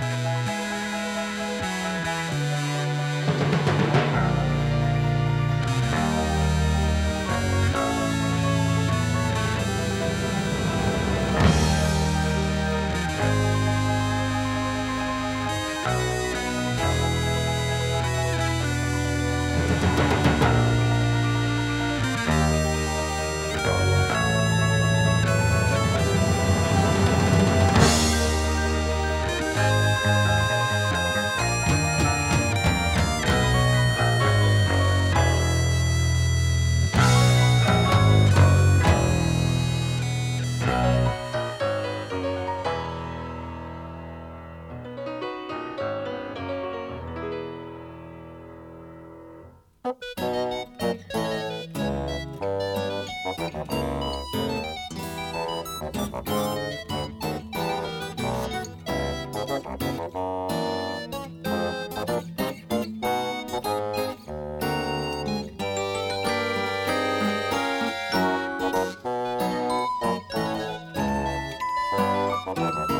Bye. Bye.